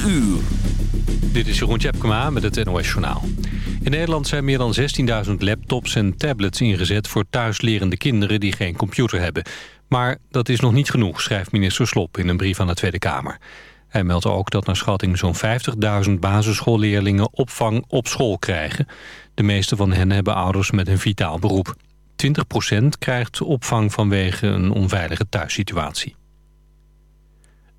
4 uur. Dit is Jeroen Tjepkema met het NOS Journaal. In Nederland zijn meer dan 16.000 laptops en tablets ingezet... voor thuislerende kinderen die geen computer hebben. Maar dat is nog niet genoeg, schrijft minister Slop in een brief aan de Tweede Kamer. Hij meldt ook dat naar schatting zo'n 50.000 basisschoolleerlingen opvang op school krijgen. De meeste van hen hebben ouders met een vitaal beroep. 20% krijgt opvang vanwege een onveilige thuissituatie.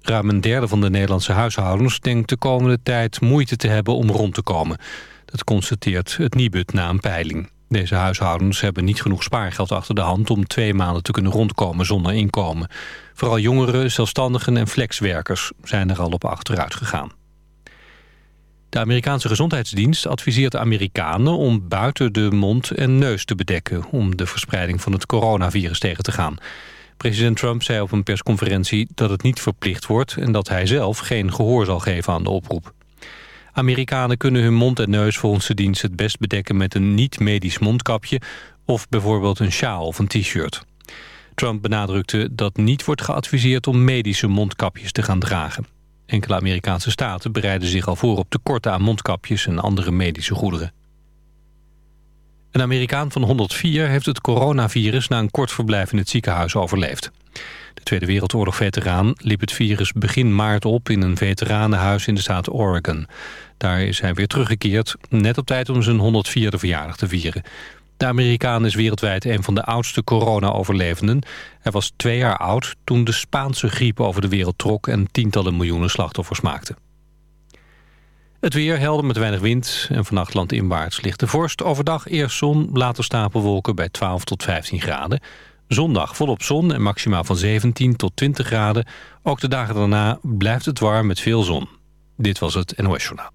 Ruim een derde van de Nederlandse huishoudens denkt de komende tijd moeite te hebben om rond te komen. Dat constateert het Nibud na een peiling. Deze huishoudens hebben niet genoeg spaargeld achter de hand om twee maanden te kunnen rondkomen zonder inkomen. Vooral jongeren, zelfstandigen en flexwerkers zijn er al op achteruit gegaan. De Amerikaanse Gezondheidsdienst adviseert Amerikanen om buiten de mond en neus te bedekken om de verspreiding van het coronavirus tegen te gaan. President Trump zei op een persconferentie dat het niet verplicht wordt... en dat hij zelf geen gehoor zal geven aan de oproep. Amerikanen kunnen hun mond en neus volgens de dienst het best bedekken... met een niet-medisch mondkapje of bijvoorbeeld een sjaal of een t-shirt. Trump benadrukte dat niet wordt geadviseerd om medische mondkapjes te gaan dragen. Enkele Amerikaanse staten bereiden zich al voor op tekorten aan mondkapjes en andere medische goederen. Een Amerikaan van 104 heeft het coronavirus na een kort verblijf in het ziekenhuis overleefd. De Tweede Wereldoorlog-veteraan liep het virus begin maart op in een veteranenhuis in de staat Oregon. Daar is hij weer teruggekeerd, net op tijd om zijn 104e verjaardag te vieren. De Amerikaan is wereldwijd een van de oudste corona-overlevenden. Hij was twee jaar oud toen de Spaanse griep over de wereld trok... en tientallen miljoenen slachtoffers maakte. Het weer helder met weinig wind en vannacht landinwaarts ligt de vorst. Overdag eerst zon, later stapelwolken bij 12 tot 15 graden. Zondag volop zon en maximaal van 17 tot 20 graden. Ook de dagen daarna blijft het warm met veel zon. Dit was het NOS Journaal.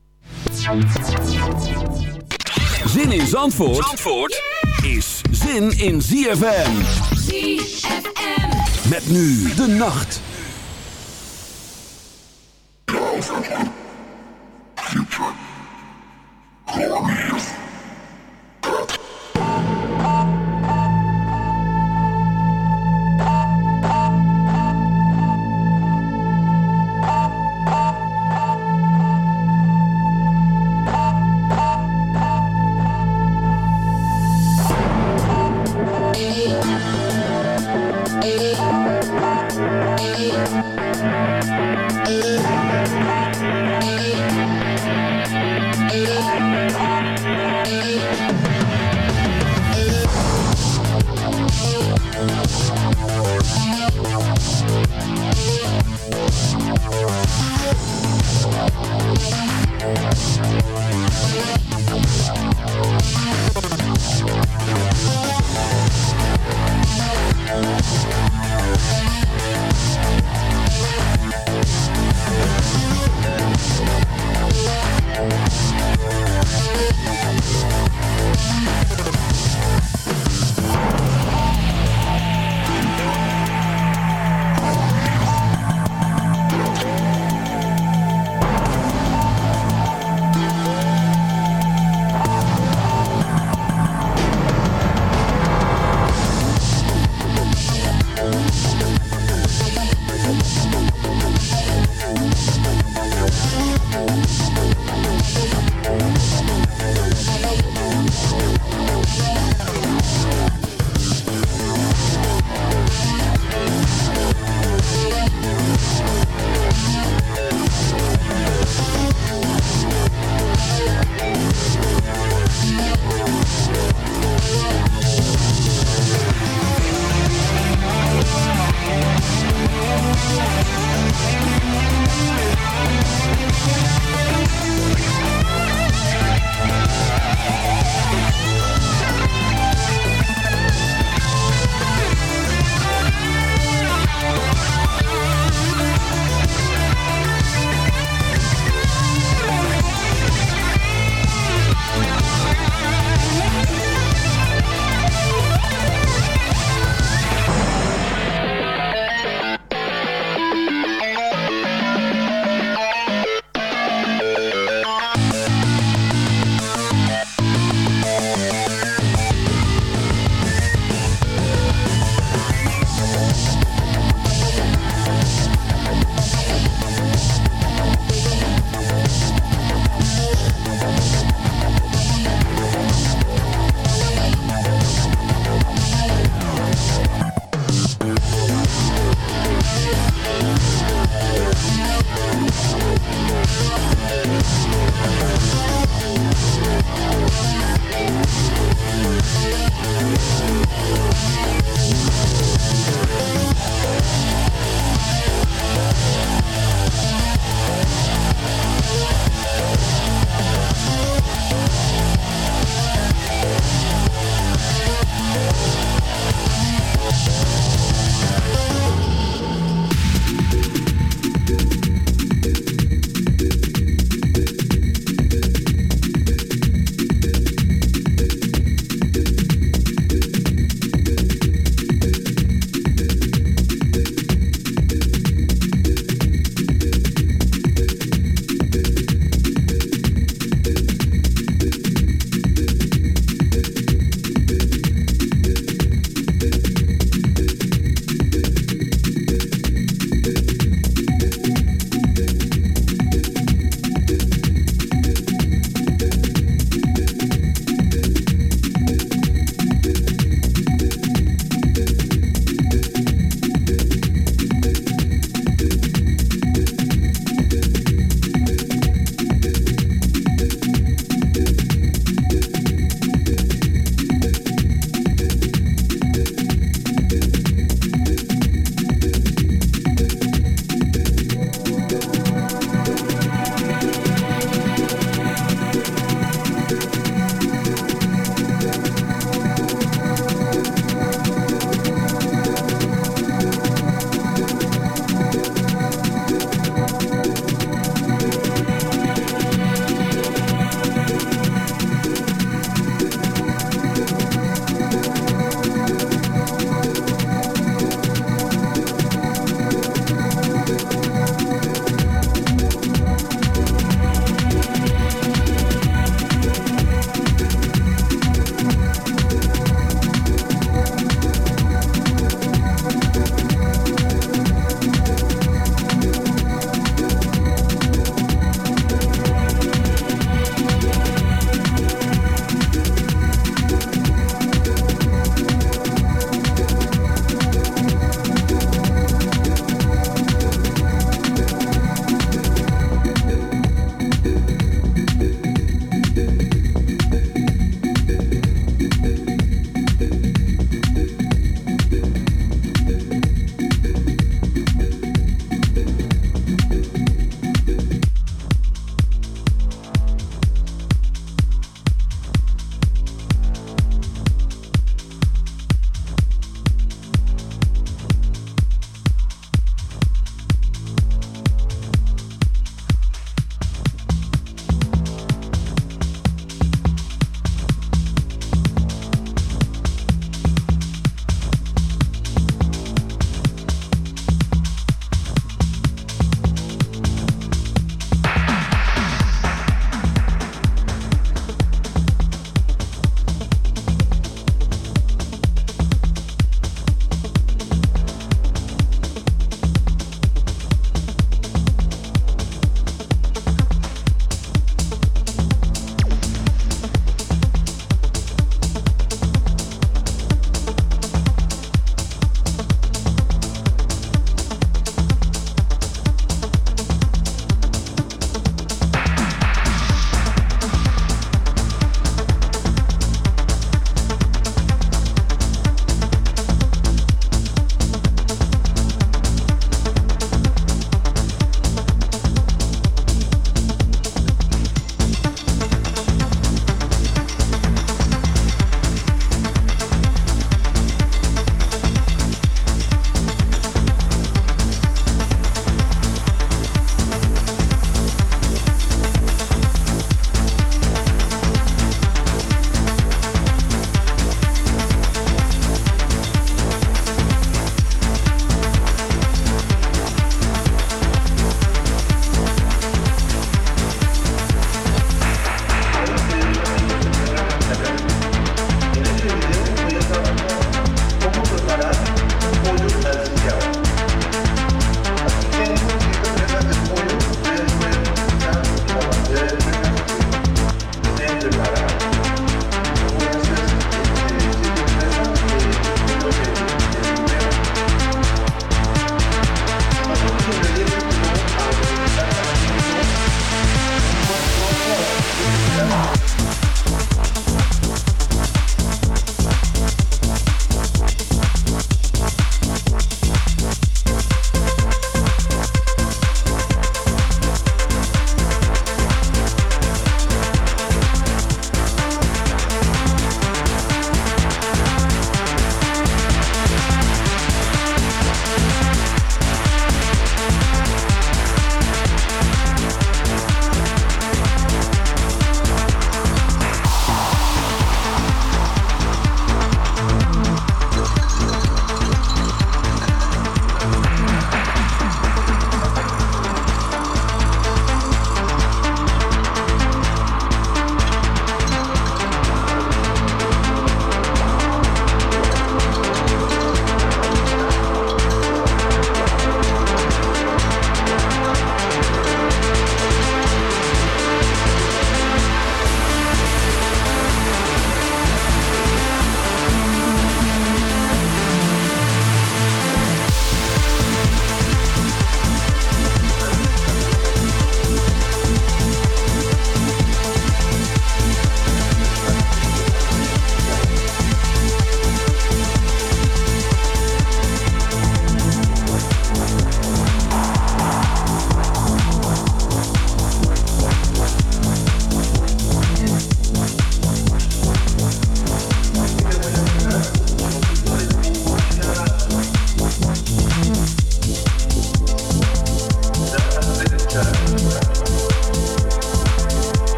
Zin in Zandvoort, Zandvoort is zin in ZFM. ZFM. Met nu de nacht. Future. Glorious.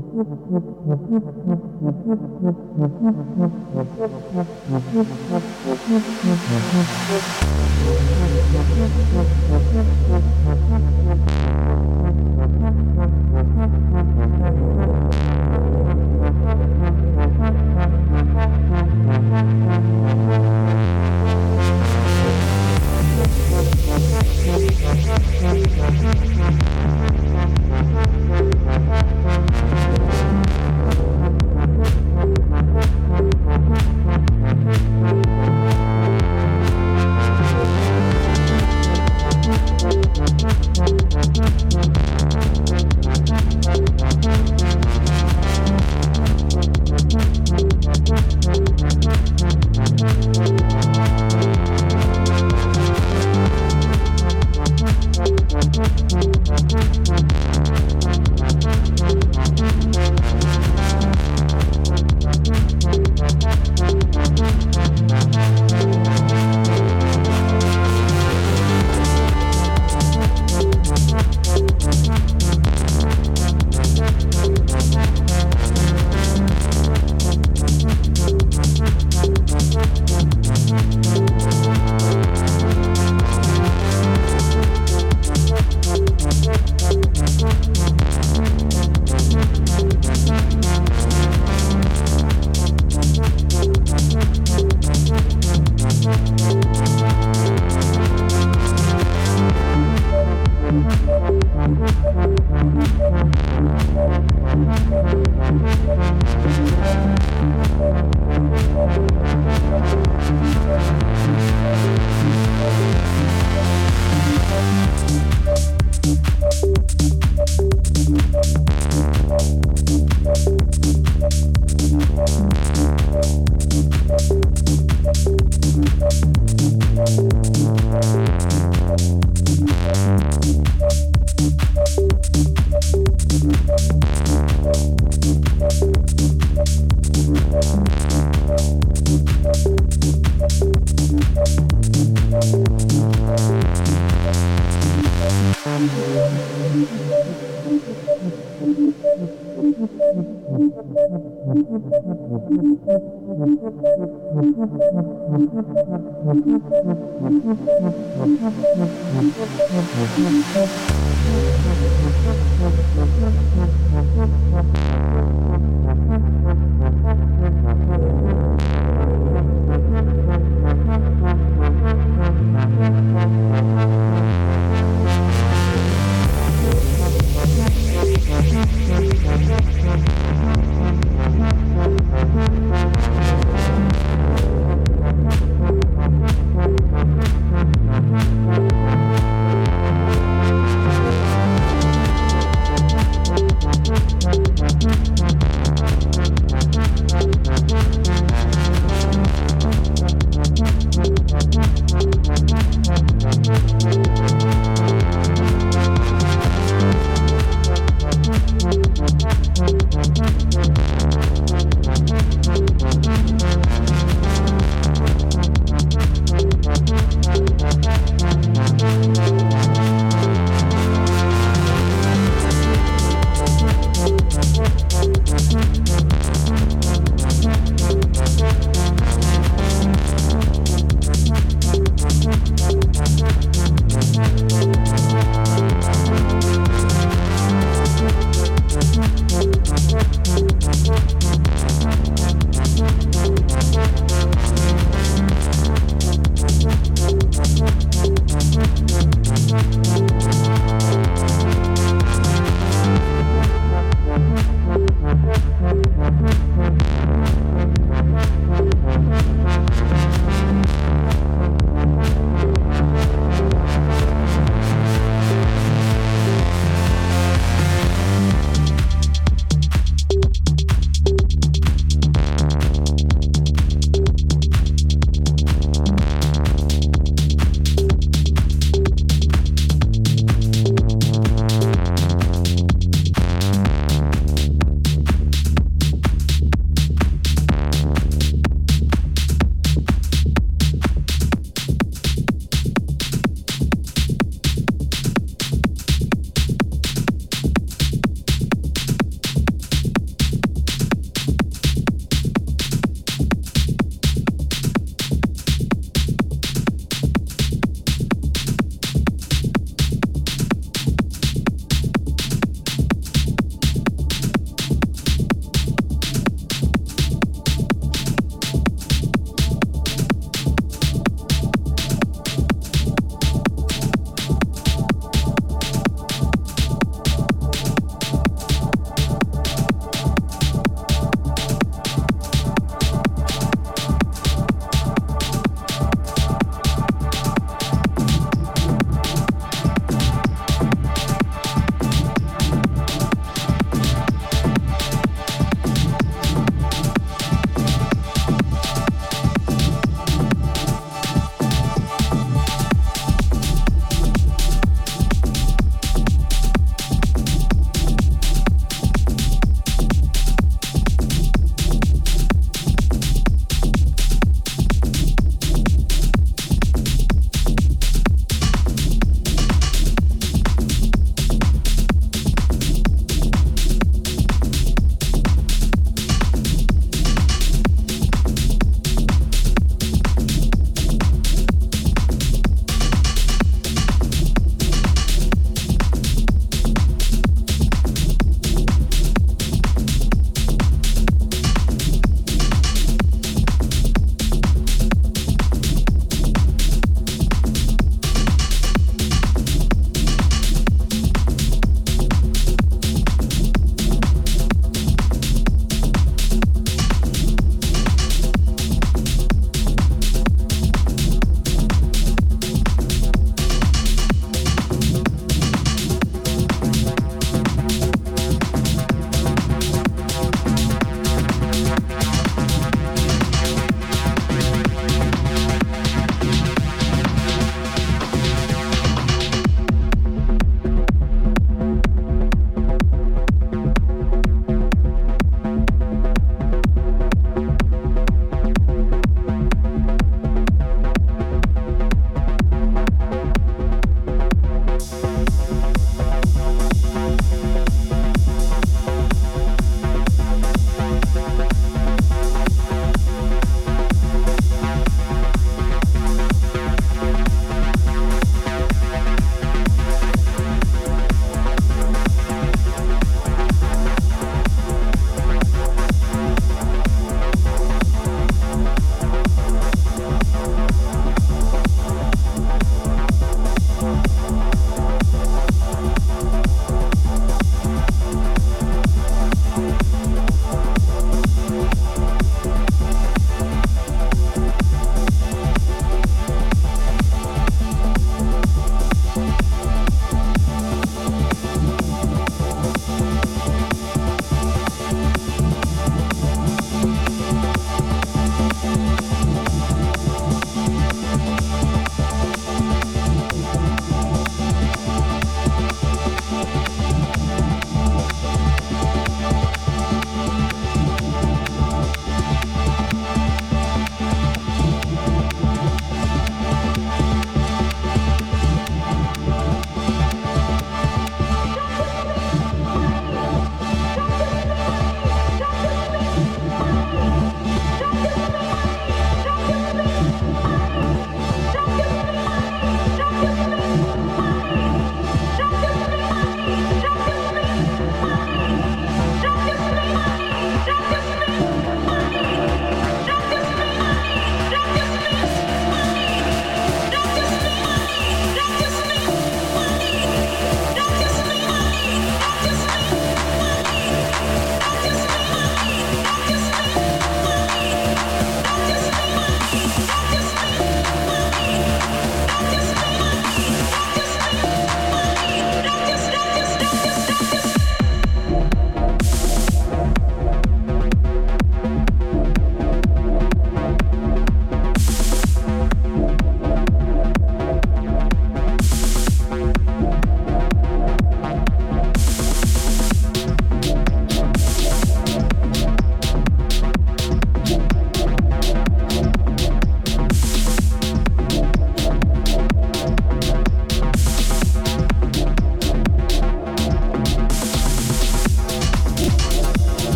Thank you.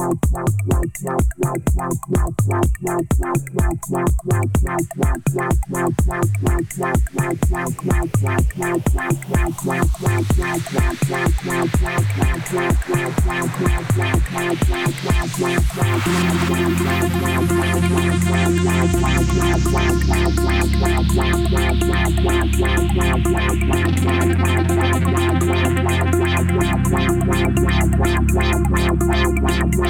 wow, wow, wow.